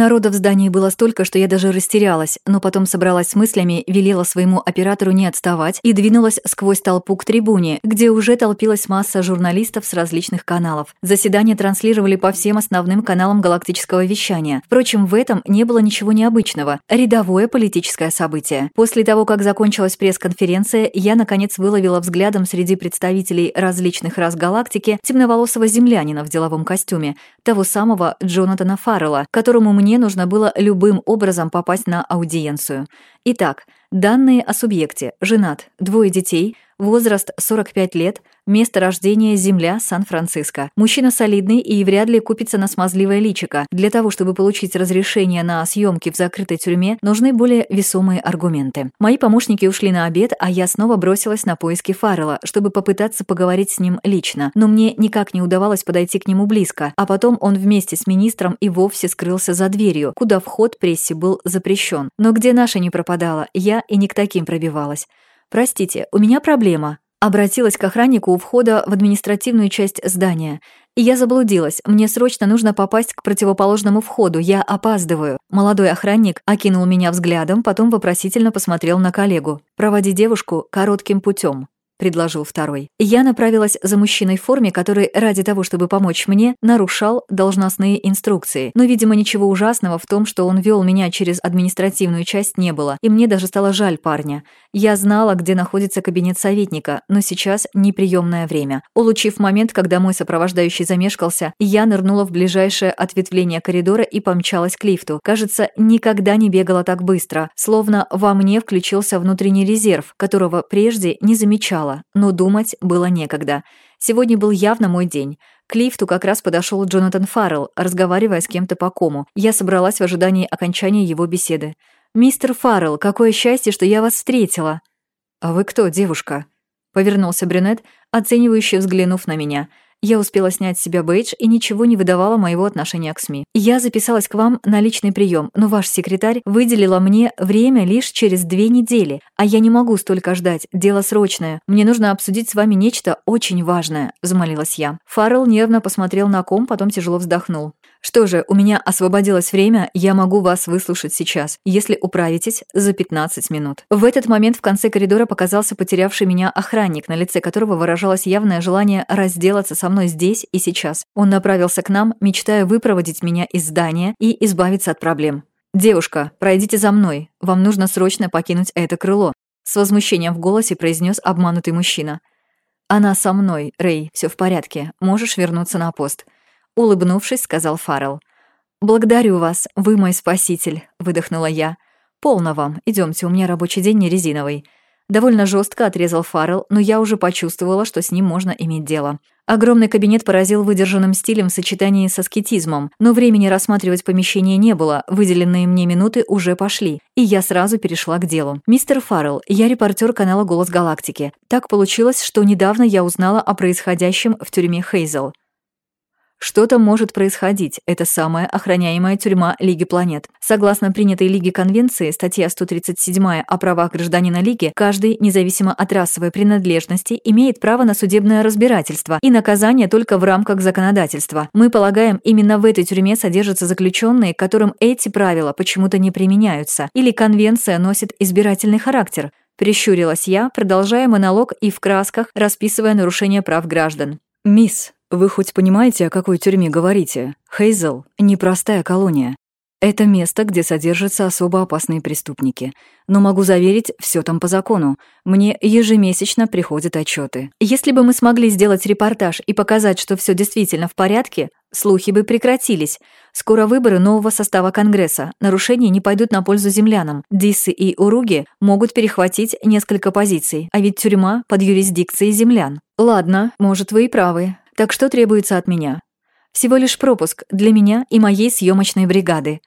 Народа в здании было столько, что я даже растерялась, но потом собралась с мыслями, велела своему оператору не отставать и двинулась сквозь толпу к трибуне, где уже толпилась масса журналистов с различных каналов. Заседание транслировали по всем основным каналам галактического вещания. Впрочем, в этом не было ничего необычного. Рядовое политическое событие. После того, как закончилась пресс-конференция, я, наконец, выловила взглядом среди представителей различных рас галактики темноволосого землянина в деловом костюме, того самого Джонатана Фаррелла, которому мне нужно было любым образом попасть на аудиенцию. Итак, данные о субъекте. Женат, двое детей, возраст 45 лет, Место рождения – Земля, Сан-Франциско. Мужчина солидный и вряд ли купится на смазливое личико. Для того, чтобы получить разрешение на съемки в закрытой тюрьме, нужны более весомые аргументы. Мои помощники ушли на обед, а я снова бросилась на поиски Фаррелла, чтобы попытаться поговорить с ним лично. Но мне никак не удавалось подойти к нему близко, а потом он вместе с министром и вовсе скрылся за дверью, куда вход прессе был запрещен. Но где наша не пропадала, я и не к таким пробивалась. «Простите, у меня проблема», Обратилась к охраннику у входа в административную часть здания. Я заблудилась. Мне срочно нужно попасть к противоположному входу. Я опаздываю. Молодой охранник окинул меня взглядом, потом вопросительно посмотрел на коллегу. «Проводи девушку коротким путем предложил второй. Я направилась за мужчиной в форме, который ради того, чтобы помочь мне, нарушал должностные инструкции. Но, видимо, ничего ужасного в том, что он вел меня через административную часть не было, и мне даже стало жаль парня. Я знала, где находится кабинет советника, но сейчас неприемное время. Улучив момент, когда мой сопровождающий замешкался, я нырнула в ближайшее ответвление коридора и помчалась к лифту. Кажется, никогда не бегала так быстро, словно во мне включился внутренний резерв, которого прежде не замечала устала, но думать было некогда. Сегодня был явно мой день. К лифту как раз подошел Джонатан Фаррелл, разговаривая с кем-то по кому. Я собралась в ожидании окончания его беседы. «Мистер Фаррелл, какое счастье, что я вас встретила!» «А вы кто, девушка?» Повернулся брюнет, оценивающе взглянув на меня – я успела снять с себя бейдж и ничего не выдавала моего отношения к СМИ. Я записалась к вам на личный прием, но ваш секретарь выделила мне время лишь через две недели, а я не могу столько ждать, дело срочное. Мне нужно обсудить с вами нечто очень важное», — взмолилась я. Фаррелл нервно посмотрел на ком, потом тяжело вздохнул. Что же, у меня освободилось время, я могу вас выслушать сейчас, если управитесь за 15 минут. В этот момент в конце коридора показался потерявший меня охранник, на лице которого выражалось явное желание разделаться со мной здесь и сейчас. Он направился к нам, мечтая выпроводить меня из здания и избавиться от проблем. «Девушка, пройдите за мной. Вам нужно срочно покинуть это крыло», с возмущением в голосе произнес обманутый мужчина. «Она со мной, Рэй, все в порядке. Можешь вернуться на пост». Улыбнувшись, сказал Фаррелл. «Благодарю вас, вы мой спаситель», — выдохнула я. «Полно вам, идемте, у меня рабочий день не резиновый». Довольно жестко отрезал Фаррелл, но я уже почувствовала, что с ним можно иметь дело. Огромный кабинет поразил выдержанным стилем в сочетании с аскетизмом, но времени рассматривать помещение не было, выделенные мне минуты уже пошли, и я сразу перешла к делу. «Мистер Фаррелл, я репортер канала «Голос Галактики». Так получилось, что недавно я узнала о происходящем в тюрьме Хейзел. Что-то может происходить. Это самая охраняемая тюрьма Лиги планет. Согласно принятой Лиге Конвенции, статья 137 о правах гражданина Лиги, каждый, независимо от расовой принадлежности, имеет право на судебное разбирательство и наказание только в рамках законодательства. Мы полагаем, именно в этой тюрьме содержатся заключенные, которым эти правила почему-то не применяются, или конвенция носит избирательный характер. Прищурилась я, продолжая монолог и в красках, расписывая нарушения прав граждан. «Мисс, вы хоть понимаете, о какой тюрьме говорите? Хейзел — непростая колония. Это место, где содержатся особо опасные преступники. Но могу заверить, все там по закону. Мне ежемесячно приходят отчеты. Если бы мы смогли сделать репортаж и показать, что все действительно в порядке, слухи бы прекратились. Скоро выборы нового состава Конгресса. Нарушения не пойдут на пользу землянам. Диссы и Уруги могут перехватить несколько позиций. А ведь тюрьма под юрисдикцией землян. Ладно, может, вы и правы. Так что требуется от меня? Всего лишь пропуск для меня и моей съемочной бригады.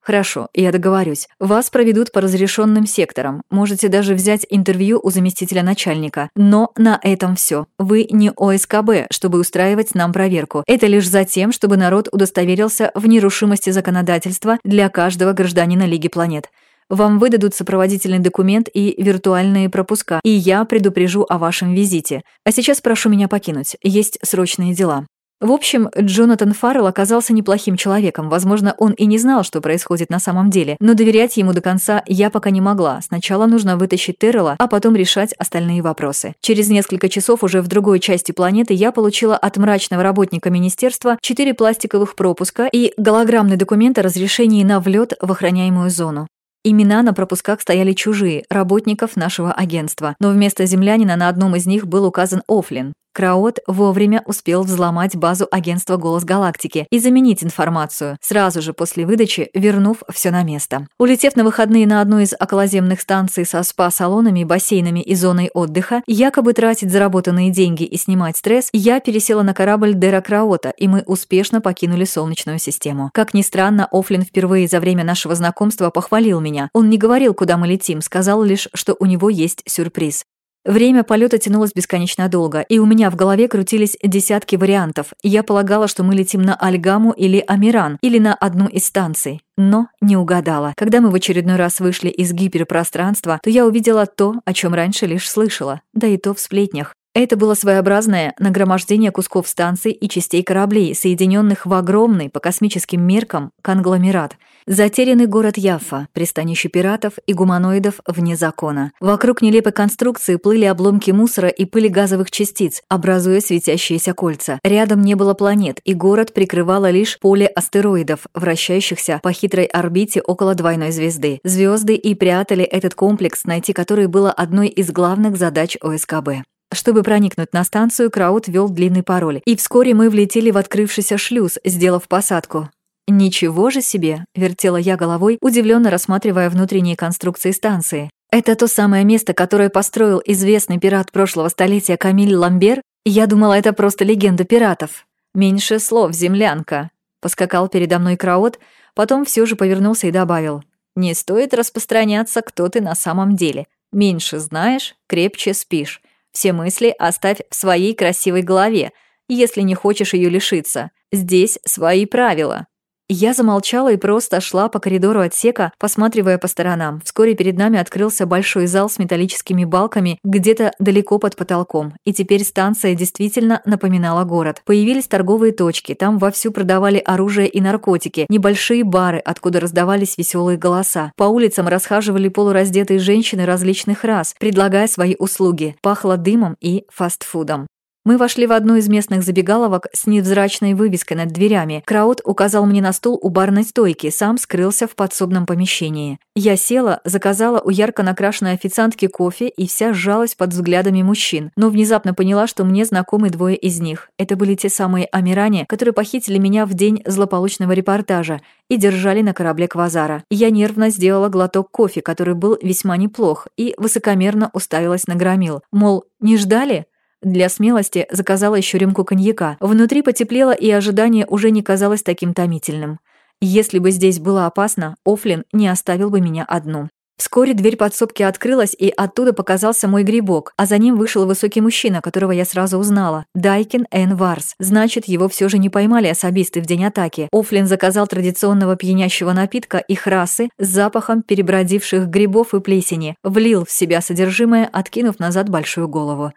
Хорошо, я договорюсь. Вас проведут по разрешенным секторам. Можете даже взять интервью у заместителя начальника. Но на этом все. Вы не ОСКБ, чтобы устраивать нам проверку. Это лишь за тем, чтобы народ удостоверился в нерушимости законодательства для каждого гражданина Лиги планет. Вам выдадут сопроводительный документ и виртуальные пропуска, и я предупрежу о вашем визите. А сейчас прошу меня покинуть, есть срочные дела». В общем, Джонатан Фаррелл оказался неплохим человеком. Возможно, он и не знал, что происходит на самом деле. Но доверять ему до конца я пока не могла. Сначала нужно вытащить Террела, а потом решать остальные вопросы. Через несколько часов уже в другой части планеты я получила от мрачного работника министерства четыре пластиковых пропуска и голограммный документ о разрешении на влет в охраняемую зону. Имена на пропусках стояли чужие, работников нашего агентства, но вместо землянина на одном из них был указан Офлин. Краот вовремя успел взломать базу агентства «Голос Галактики» и заменить информацию, сразу же после выдачи вернув все на место. Улетев на выходные на одну из околоземных станций со спа-салонами, бассейнами и зоной отдыха, якобы тратить заработанные деньги и снимать стресс, я пересела на корабль Дера Краота, и мы успешно покинули Солнечную систему. Как ни странно, Офлин впервые за время нашего знакомства похвалил меня. Он не говорил, куда мы летим, сказал лишь, что у него есть сюрприз. Время полета тянулось бесконечно долго, и у меня в голове крутились десятки вариантов. Я полагала, что мы летим на Альгаму или Амиран, или на одну из станций. Но не угадала. Когда мы в очередной раз вышли из гиперпространства, то я увидела то, о чем раньше лишь слышала, да и то в сплетнях. Это было своеобразное нагромождение кусков станций и частей кораблей, соединенных в огромный, по космическим меркам, конгломерат. Затерянный город Яффа, пристанище пиратов и гуманоидов вне закона. Вокруг нелепой конструкции плыли обломки мусора и пыли газовых частиц, образуя светящиеся кольца. Рядом не было планет, и город прикрывало лишь поле астероидов, вращающихся по хитрой орбите около двойной звезды. Звезды и прятали этот комплекс, найти который было одной из главных задач ОСКБ. Чтобы проникнуть на станцию, Краут ввел длинный пароль, и вскоре мы влетели в открывшийся шлюз, сделав посадку. «Ничего же себе!» — вертела я головой, удивленно рассматривая внутренние конструкции станции. «Это то самое место, которое построил известный пират прошлого столетия Камиль Ламбер? Я думала, это просто легенда пиратов». «Меньше слов, землянка!» — поскакал передо мной Краот, потом все же повернулся и добавил. «Не стоит распространяться, кто ты на самом деле. Меньше знаешь, крепче спишь. Все мысли оставь в своей красивой голове, если не хочешь ее лишиться. Здесь свои правила. Я замолчала и просто шла по коридору отсека, посматривая по сторонам. Вскоре перед нами открылся большой зал с металлическими балками где-то далеко под потолком. И теперь станция действительно напоминала город. Появились торговые точки, там вовсю продавали оружие и наркотики, небольшие бары, откуда раздавались веселые голоса. По улицам расхаживали полураздетые женщины различных рас, предлагая свои услуги. Пахло дымом и фастфудом. Мы вошли в одну из местных забегаловок с невзрачной вывеской над дверями. Краут указал мне на стул у барной стойки, сам скрылся в подсобном помещении. Я села, заказала у ярко накрашенной официантки кофе и вся сжалась под взглядами мужчин, но внезапно поняла, что мне знакомы двое из них. Это были те самые амиране, которые похитили меня в день злополучного репортажа и держали на корабле Квазара. Я нервно сделала глоток кофе, который был весьма неплох, и высокомерно уставилась на громил. Мол, не ждали? Для смелости заказала еще рюмку коньяка. Внутри потеплело, и ожидание уже не казалось таким томительным. Если бы здесь было опасно, Офлин не оставил бы меня одну. Вскоре дверь подсобки открылась, и оттуда показался мой грибок, а за ним вышел высокий мужчина, которого я сразу узнала. Дайкин Эн Варс. Значит, его все же не поймали особисты в день атаки. Офлин заказал традиционного пьянящего напитка и храсы с запахом перебродивших грибов и плесени, влил в себя содержимое, откинув назад большую голову.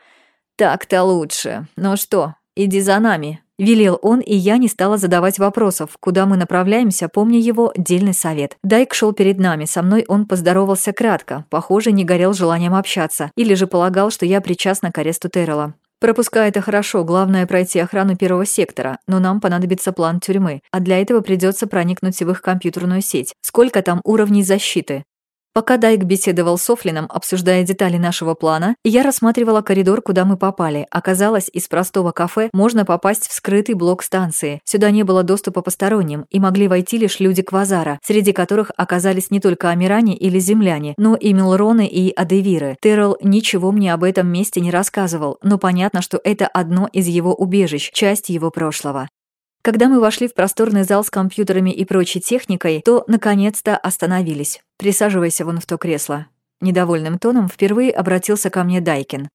«Так-то лучше. Ну что, иди за нами», Велел он, и я не стала задавать вопросов, куда мы направляемся, помня его дельный совет. Дайк шел перед нами, со мной он поздоровался кратко, похоже, не горел желанием общаться, или же полагал, что я причастна к аресту Террела. Пропускай это хорошо, главное пройти охрану первого сектора, но нам понадобится план тюрьмы, а для этого придется проникнуть в их компьютерную сеть. Сколько там уровней защиты? Пока Дайк беседовал с Офлином, обсуждая детали нашего плана, я рассматривала коридор, куда мы попали. Оказалось, из простого кафе можно попасть в скрытый блок станции. Сюда не было доступа посторонним, и могли войти лишь люди Квазара, среди которых оказались не только Амиране или земляне, но и Милроны и Адевиры. Террел ничего мне об этом месте не рассказывал, но понятно, что это одно из его убежищ, часть его прошлого. Когда мы вошли в просторный зал с компьютерами и прочей техникой, то, наконец-то, остановились. «Присаживайся вон в то кресло». Недовольным тоном впервые обратился ко мне Дайкин.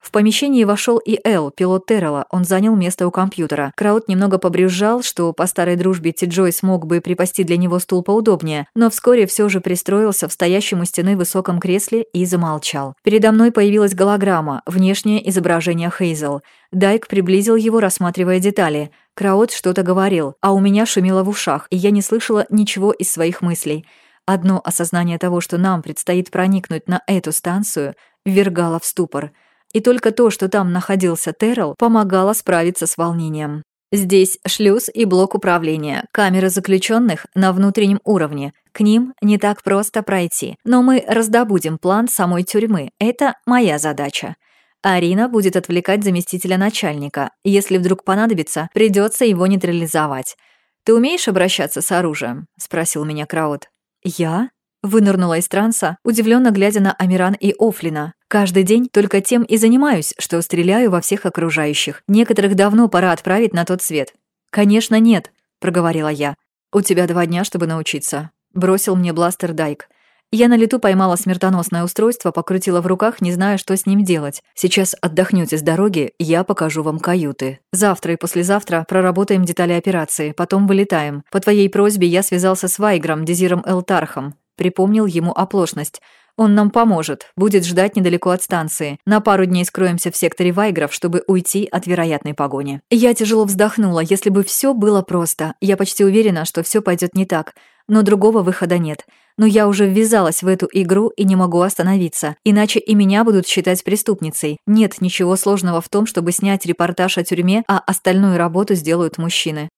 В помещение вошел и Эл, пилот Террела. Он занял место у компьютера. Краут немного побрюзжал, что по старой дружбе Ти Джой смог бы припасти для него стул поудобнее, но вскоре все же пристроился в стоящем у стены высоком кресле и замолчал. Передо мной появилась голограмма, внешнее изображение Хейзел. Дайк приблизил его, рассматривая детали. Краут что-то говорил, а у меня шумело в ушах, и я не слышала ничего из своих мыслей. Одно осознание того, что нам предстоит проникнуть на эту станцию, ввергало в ступор — и только то, что там находился Террell, помогало справиться с волнением. Здесь шлюз и блок управления, камеры заключенных на внутреннем уровне. К ним не так просто пройти. Но мы раздобудем план самой тюрьмы. Это моя задача. Арина будет отвлекать заместителя начальника. Если вдруг понадобится, придется его нейтрализовать. «Ты умеешь обращаться с оружием?» — спросил меня Краут. «Я?» — вынырнула из транса, удивленно глядя на Амиран и Офлина. Каждый день только тем и занимаюсь, что стреляю во всех окружающих. Некоторых давно пора отправить на тот свет. Конечно, нет, проговорила я. У тебя два дня, чтобы научиться, бросил мне бластер Дайк. Я на лету поймала смертоносное устройство, покрутила в руках, не зная, что с ним делать. Сейчас отдохнете с дороги, я покажу вам каюты. Завтра и послезавтра проработаем детали операции, потом вылетаем. По твоей просьбе я связался с Вайгром, Дезиром Элтархом. Припомнил ему оплошность. Он нам поможет, будет ждать недалеко от станции. На пару дней скроемся в секторе Вайгров, чтобы уйти от вероятной погони. Я тяжело вздохнула. Если бы все было просто, я почти уверена, что все пойдет не так. Но другого выхода нет. Но я уже ввязалась в эту игру и не могу остановиться. Иначе и меня будут считать преступницей. Нет ничего сложного в том, чтобы снять репортаж о тюрьме, а остальную работу сделают мужчины.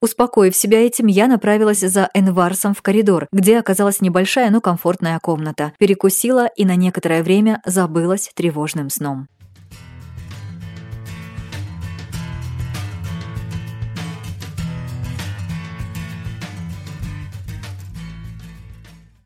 Успокоив себя этим, я направилась за Энварсом в коридор, где оказалась небольшая, но комфортная комната. Перекусила и на некоторое время забылась тревожным сном.